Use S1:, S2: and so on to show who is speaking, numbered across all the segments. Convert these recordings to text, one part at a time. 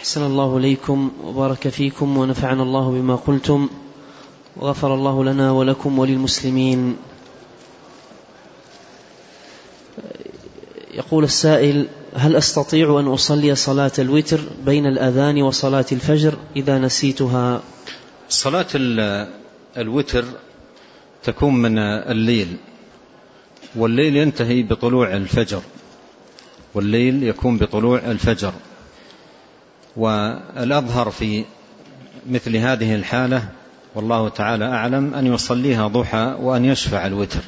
S1: أحسن الله إليكم وبارك فيكم ونفعنا الله بما قلتم وغفر الله لنا ولكم وللمسلمين. يقول السائل هل أستطيع أن أصلي صلاة الوتر بين الأذان وصلاة الفجر إذا نسيتها؟
S2: صلاة الوتر تكون من الليل والليل ينتهي بطلوع الفجر والليل يكون بطلوع الفجر. والأظهر في مثل هذه الحالة والله تعالى أعلم أن يصليها ضحى وأن يشفع الوتر.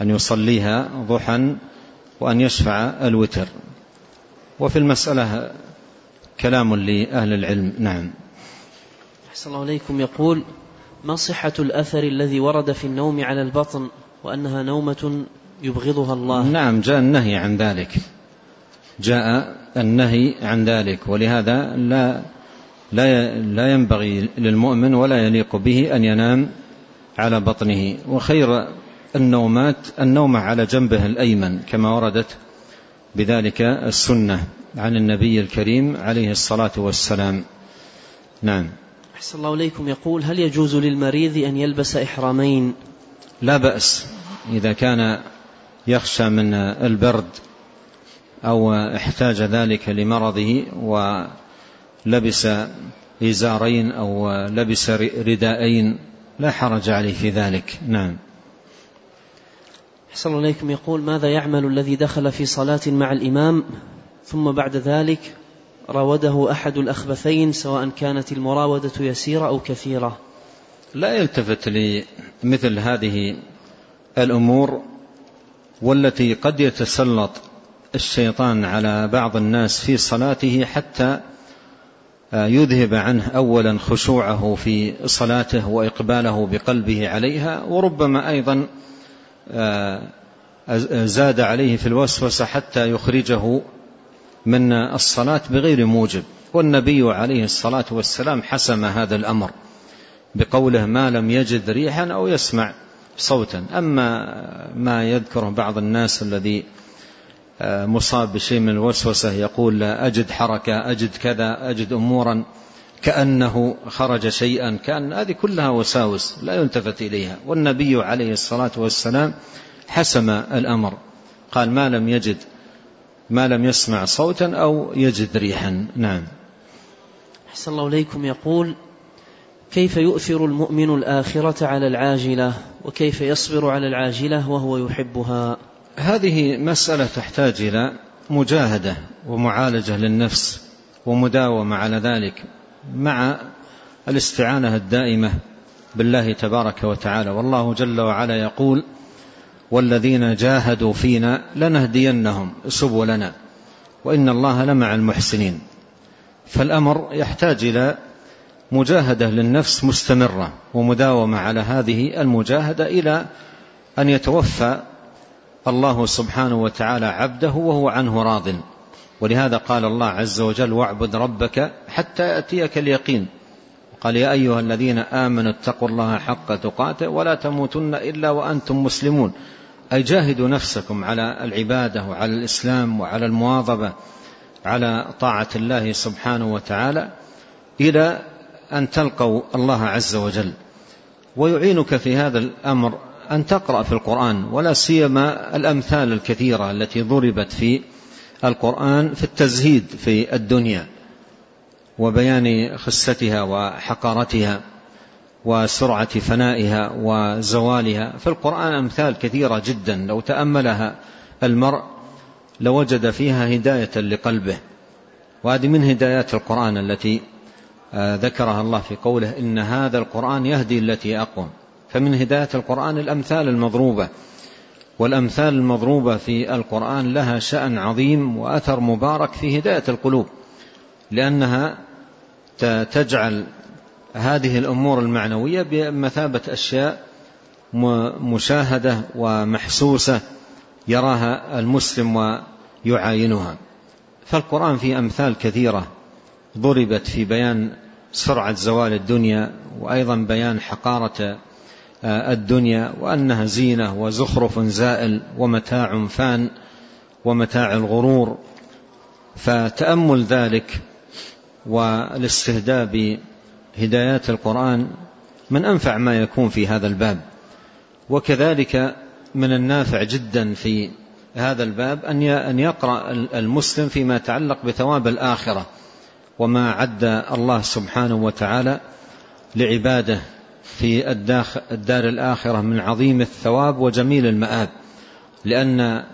S2: أن يصليها ضحى وأن يشفع الوتر. وفي المسألة كلام لأهل العلم. نعم.
S1: أحسن الله عليكم يقول ما صحة الأثر الذي ورد في النوم على البطن وأنها نومة يبغضها الله؟
S2: نعم جاء النهي عن ذلك. جاء النهي عن ذلك ولهذا لا لا لا ينبغي للمؤمن ولا يليق به أن ينام على بطنه. وخير النومات النوم على جنبه الأيمن كما وردت بذلك السنة عن النبي الكريم عليه الصلاة والسلام. نعم.
S1: أحسن الله إليكم. يقول هل يجوز للمريض أن يلبس إحرامين؟
S2: لا بأس إذا كان يخشى من البرد أو احتاج ذلك لمرضه ولبس إزارين أو لبس رداءين لا حرج عليه في ذلك. نعم.
S1: أحسن الله إليكم. يقول ماذا يعمل الذي دخل في صلاة مع الإمام؟ ثم بعد ذلك راوده أحد الأخبثين سواء كانت المراودة يسيرة أو كثيرة.
S2: لا يلتفت لمثل هذه الأمور والتي قد يتسلط الشيطان على بعض الناس في صلاته حتى يذهب عنه أولا خشوعه في صلاته وإقباله بقلبه عليها وربما أيضا زاد عليه في الوسوسة حتى يخرجه من الصلاة بغير موجب. والنبي عليه الصلاة والسلام حسم هذا الأمر بقوله ما لم يجد ريحا أو يسمع صوتا. أما ما يذكره بعض الناس الذي مصاب بشيء من الوسوسة يقول أجد حركة أجد كذا أجد أمورا كأنه خرج شيئا كأن هذه كلها وساوس لا يلتفت إليها. والنبي عليه الصلاة والسلام حسم الأمر قال ما لم يجد ما لم يسمع صوتا أو يجد ريحا. نعم.
S1: أحسن الله إليكم. يقول كيف يؤثر المؤمن الآخرة على العاجلة؟ وكيف يصبر على العاجلة وهو يحبها؟
S2: هذه مسألة تحتاج إلى مجاهدة ومعالجة للنفس ومداومة على ذلك مع الاستعانة الدائمة بالله تبارك وتعالى. والله جل وعلا يقول والذين جاهدوا فينا لنهدينهم سبلنا وإن الله لمع المحسنين. فالأمر يحتاج إلى مجاهدة للنفس مستمرة ومداومة على هذه المجاهدة إلى أن يتوفى الله سبحانه وتعالى عبده وهو عنه راض. ولهذا قال الله عز وجل واعبد ربك حتى يأتيك اليقين. قال يا أيها الذين آمنوا اتقوا الله حق تقاته ولا تموتن إلا وأنتم مسلمون. أي جاهدوا نفسكم على العبادة وعلى الإسلام وعلى المواظبة على طاعة الله سبحانه وتعالى إلى أن تلقوا الله عز وجل. ويعينك في هذا الأمر أن تقرأ في القرآن ولا سيما الأمثال الكثيرة التي ضربت في القرآن في التزهيد في الدنيا وبيان خستها وحقارتها وسرعة فنائها وزوالها. في القرآن أمثال كثيرة جدا. لو تأملها المرء لوجد فيها هداية لقلبه. وهذه من هدايات القرآن التي ذكرها الله في قوله إن هذا القرآن يهدي التي أقوم. فمن هداية القرآن الأمثال المضروبة والأمثال المضروبة في القرآن لها شأن عظيم وأثر مبارك في هداية القلوب لأنها تجعل هذه الأمور المعنوية بمثابة أشياء مشاهدة ومحسوسة يراها المسلم ويعاينها. فالقرآن في أمثال كثيرة ضربت في بيان سرعة زوال الدنيا وأيضا بيان حقارة الدنيا وأنها زينة وزخرف زائل ومتاع فان ومتاع الغرور. فتأمل ذلك والاستهداء بهدايات القرآن من أنفع ما يكون في هذا الباب. وكذلك من النافع جدا في هذا الباب أن يقرأ المسلم فيما يتعلق بثواب الآخرة وما عد الله سبحانه وتعالى لعباده في الدار الآخرة من عظيم الثواب وجميل المآب لأن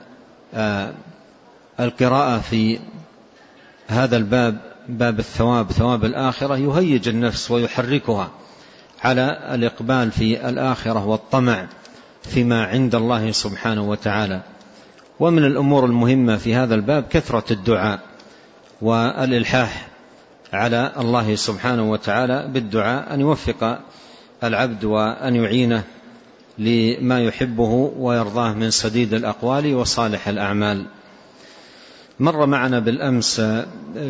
S2: آه، القراءة في هذا الباب باب الثواب ثواب الآخرة يهيج النفس ويحركها على الإقبال في الآخرة والطمع فيما عند الله سبحانه وتعالى. ومن الأمور المهمة في هذا الباب كثرة الدعاء والإلحاح على الله سبحانه وتعالى بالدعاء أن يوفق العبد وأن يعينه لما يحبه ويرضاه من سديد الأقوال وصالح الأعمال. مر معنا بالأمس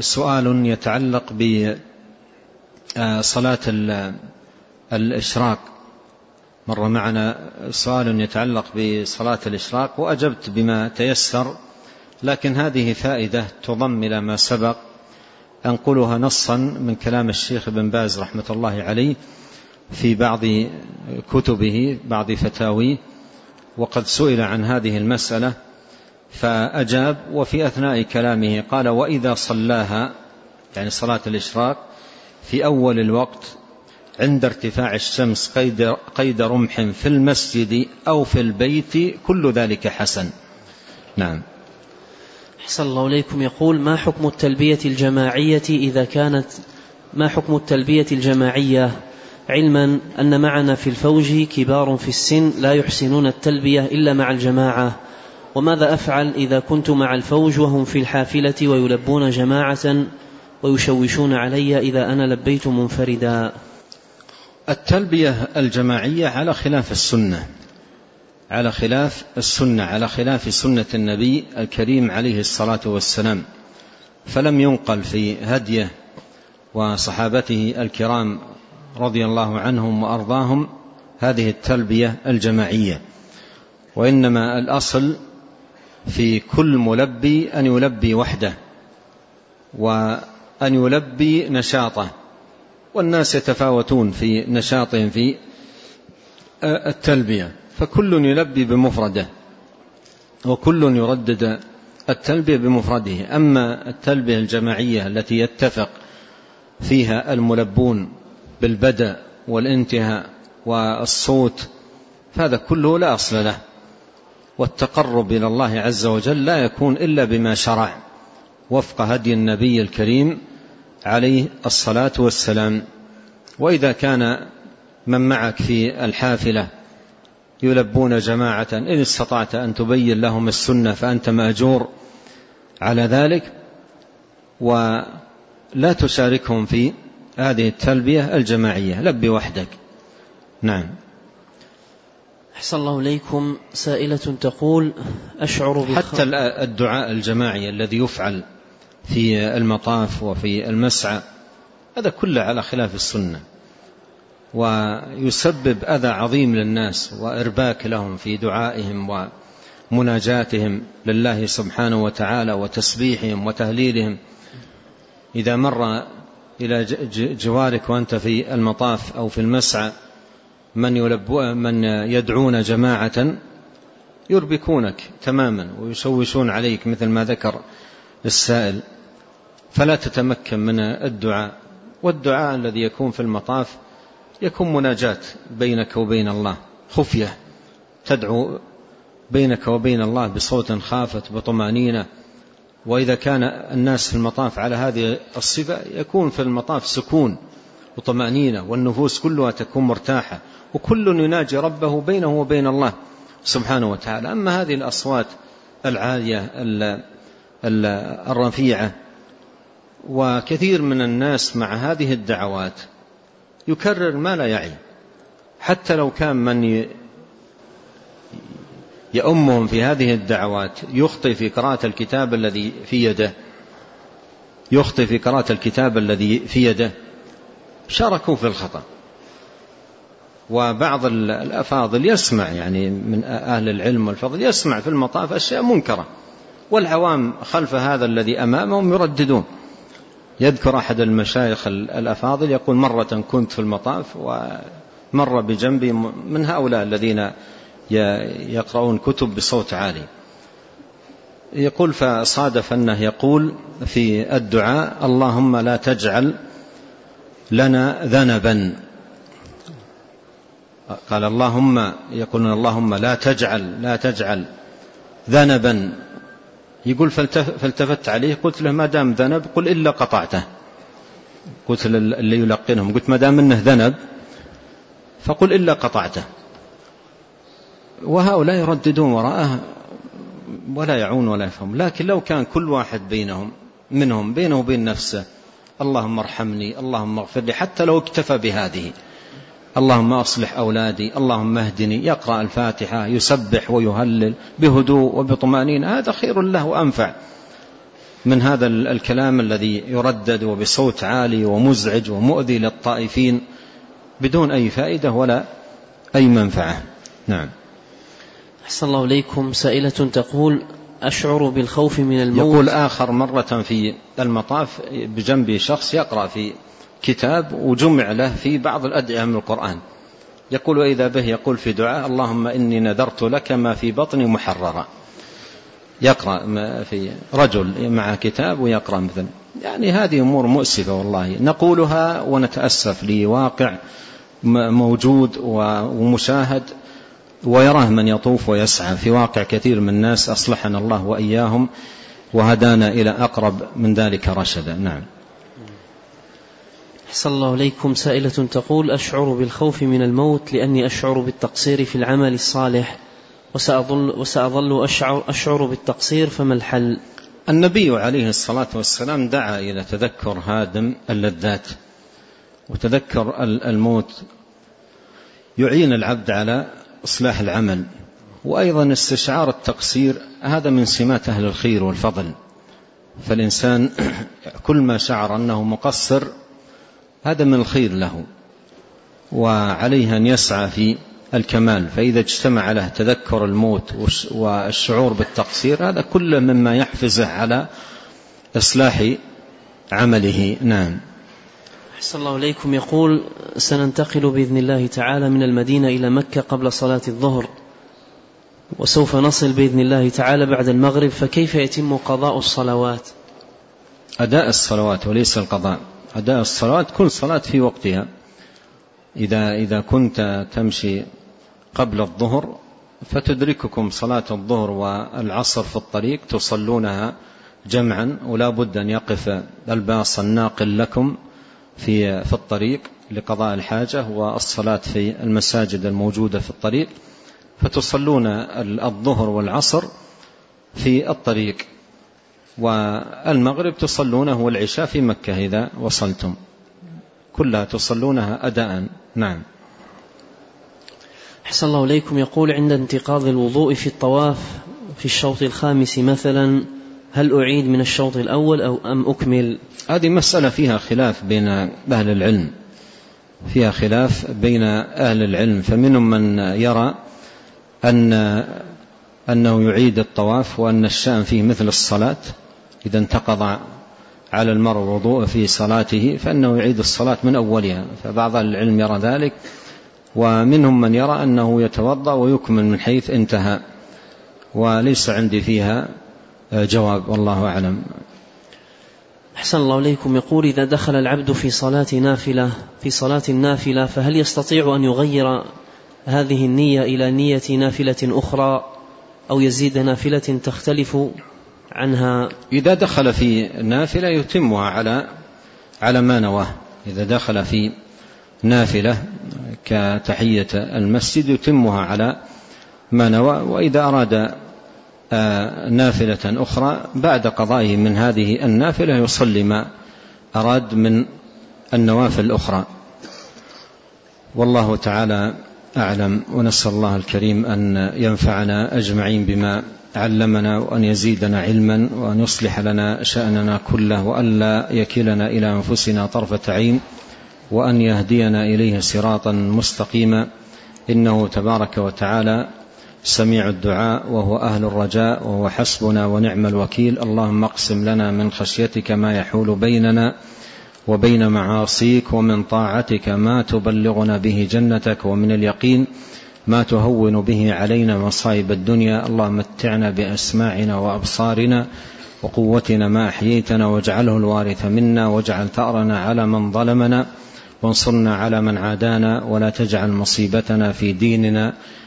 S2: سؤال يتعلق بصلاة الإشراق. مر معنا سؤال يتعلق بصلاة الإشراق وأجبت بما تيسر لكن هذه فائدة تضم إلى ما سبق. أنقلها نصا من كلام الشيخ بن باز رحمة الله عليه. في بعض كتبه بعض فتاويه وقد سئل عن هذه المسألة فأجاب وفي أثناء كلامه قال وإذا صلاها يعني صلاة الإشراق في أول الوقت عند ارتفاع الشمس قيد, قيد رمح في المسجد أو في البيت كل ذلك حسن. نعم.
S1: حسن الله إليكم. يقول ما حكم التلبية الجماعية إذا كانت ما حكم التلبية الجماعية علما أن معنا في الفوج كبار في السن لا يحسنون التلبية إلا مع الجماعة. وماذا أفعل إذا كنت مع الفوج وهم في الحافلة ويلبون جماعة ويشوشون علي إذا أنا لبيت منفردا؟
S2: التلبية الجماعية على خلاف السنة. على خلاف السنة على خلاف سنة النبي الكريم عليه الصلاة والسلام. فلم ينقل في هديه وصحابته الكرام رضي الله عنهم وأرضاهم هذه التلبية الجماعية. وإنما الأصل في كل ملبي أن يلبي وحده وأن يلبي نشاطه. والناس يتفاوتون في نشاطهم في التلبية. فكل يلبي بمفرده وكل يردد التلبية بمفرده. أما التلبية الجماعية التي يتفق فيها الملبون بالبدء والانتهاء والصوت فهذا كله لا أصل له. والتقرب إلى الله عز وجل لا يكون إلا بما شرع. وفق هدي النبي الكريم عليه الصلاة والسلام. وإذا كان من معك في الحافلة يلبون جماعة إن استطعت أن تبين لهم السنة فأنت مأجور على ذلك ولا تشاركهم في هذه التلبية الجماعية لبي وحدك. نعم.
S1: أحسن الله إليكم. سائلة تقول أشعر
S2: حتى الدعاء الجماعي الذي يفعل في المطاف وفي المسعى هذا كله على خلاف السنة. ويسبب أذى عظيم للناس وإرباك لهم في دعائهم ومناجاتهم لله سبحانه وتعالى وتسبيحهم وتهليلهم. إذا مر إلى جوارك وأنت في المطاف أو في المسعى. من, يلبو من يدعون جماعة يربكونك تماما ويشوشون عليك مثل ما ذكر السائل. فلا تتمكن من الدعاء. والدعاء الذي يكون في المطاف يكون مناجاة بينك وبين الله. خفية تدعو بينك وبين الله بصوت خافت بطمأنينة. وإذا كان الناس في المطاف على هذه الصفة يكون في المطاف سكون وطمأنينة والنفوس كلها تكون مرتاحة وكل يناجي ربه بينه وبين الله سبحانه وتعالى. أما هذه الأصوات العالية الرفيعة وكثير من الناس مع هذه الدعوات يكرر ما لا يعي. حتى لو كان من يأمهم في هذه الدعوات يخطئ في قراءة الكتاب الذي في يده يخطئ في قراءة الكتاب الذي في يده. شاركوا في الخطأ. وبعض الأفاضل يسمع يعني من أهل العلم والفضل يسمع في المطاف أشياء منكرة. والعوام خلف هذا الذي أمامهم يرددون. يذكر أحد المشايخ الأفاضل يقول مرة كنت في المطاف ومر بجنبي من هؤلاء الذين يقرؤون كتب بصوت عالي. يقول فصادف أنه يقول في الدعاء اللهم لا تجعل لنا ذنبا. قال اللهم يقولون اللهم لا تجعل لا تجعل ذنبا. يقول فالتفت عليه قلت له ما دام ذنب قل إلا قطعته. قلت اللي يلقنهم قلت ما دام إنه ذنب فقل إلا قطعته. وهؤلاء يرددون وراءه ولا يعون ولا يفهم. لكن لو كان كل واحد بينهم منهم بينه وبين نفسه اللهم ارحمني اللهم اغفر لي حتى لو اكتفى بهذه. اللهم أصلح أولادي اللهم اهدني يقرأ الفاتحة يسبح ويهلل بهدوء وبطمأنينة هذا خير له وأنفع. من هذا الكلام الذي يردد وبصوت عالي ومزعج ومؤذي للطائفين بدون أي فائدة ولا أي منفعة. نعم.
S1: أحسن الله إليكم. سائلة تقول أشعر بالخوف من الموت.
S2: يقول آخر مرة في المطاف بجنبي شخص يقرأ في كتاب وجمع له في بعض الأدعية من القرآن. يقول وإذا به يقول في دعاء اللهم إني نذرت لك ما في بطني محررا يقرأ في رجل مع كتاب ويقرأ مثل يعني هذه أمور مؤسفة والله. نقولها ونتأسف لواقع موجود ومشاهد. ويراه من يطوف ويسعى. في واقع كثير من الناس أصلحنا الله وإياهم وهدانا إلى أقرب من ذلك رشدا. نعم.
S1: أحسن الله إليكم. سائلة تقول أشعر بالخوف من الموت لأني أشعر بالتقصير في العمل الصالح. وسأظل, وسأظل أشعر, أشعر بالتقصير فما الحل؟
S2: النبي عليه الصلاة والسلام دعا إلى تذكر هادم اللذات وتذكر الموت. يعين العبد على إصلاح العمل وأيضا استشعار التقصير هذا من سمات أهل الخير والفضل. فالإنسان كل ما شعر أنه مقصر هذا من الخير له وعليه أن يسعى في الكمال. فإذا اجتمع له تذكر الموت والشعور بالتقصير هذا كله مما يحفزه على إصلاح عمله. نعم.
S1: أحسن الله إليكم يقول سننتقل بإذن الله تعالى من المدينة إلى مكة قبل صلاة الظهر وسوف نصل بإذن الله تعالى بعد المغرب فكيف يتم قضاء الصلوات؟
S2: أداء الصلوات وليس القضاء. أداء الصلوات كل صلاة في وقتها. إذا, إذا كنت تمشي قبل الظهر فتدرككم صلاة الظهر والعصر في الطريق تصلونها جمعا ولا بد أن يقف الباص الناقل لكم في في الطريق لقضاء الحاجة والصلاة في المساجد الموجودة في الطريق. فتصلون الظهر والعصر في الطريق. والمغرب تصلونه والعشاء في مكة إذا وصلتم. كلها تصلونها أداء. نعم.
S1: أحسن الله إليكم. يقول عند انتقاض الوضوء في الطواف في الشوط الخامس مثلا هل أعيد من الشوط الأول أو أم أكمل؟
S2: هذه مسألة فيها خلاف بين أهل العلم. فيها خلاف بين أهل العلم. فمنهم من يرى أن أنه يعيد الطواف وأن الشأن فيه مثل الصلاة. إذا انتقض على المرء وضوء في صلاته فإنه يعيد الصلاة من أولها. فبعض العلم يرى ذلك. ومنهم من يرى أنه يتوضأ ويكمل من حيث انتهى. وليس عندي فيها جواب والله أعلم.
S1: أحسن الله إليكم. يقول إذا دخل العبد في صلاة نافلة في صلاة النافلة فهل يستطيع أن يغير هذه النية إلى نية نافلة أخرى أو يزيد نافلة تختلف عنها؟
S2: إذا دخل في نافلة يتمها على على ما نواه. إذا دخل في نافلة كتحية المسجد يتمها على ما نوى وإذا أراد نافلة أخرى بعد قضائه من هذه النافلة يصلي ما أراد من النوافل الأخرى. والله تعالى أعلم ونسأل الله الكريم أن ينفعنا أجمعين بما علمنا وأن يزيدنا علما وأن يصلح لنا شأننا كله وأن لا يكلنا إلى أنفسنا طرفة عين وأن يهدينا إليه صراطا مستقيما. إنه تبارك وتعالى سميع الدعاء وهو أهل الرجاء وهو حسبنا ونعم الوكيل. اللهم اقسم لنا من خشيتك ما يحول بيننا وبين معاصيك ومن طاعتك ما تبلغنا به جنتك ومن اليقين ما تهون به علينا مصائب الدنيا. اللهم متعنا بأسماعنا وأبصارنا وقوتنا ما أحييتنا واجعله الوارث منا واجعل ثأرنا على من ظلمنا وانصرنا على من عادانا ولا تجعل مصيبتنا في ديننا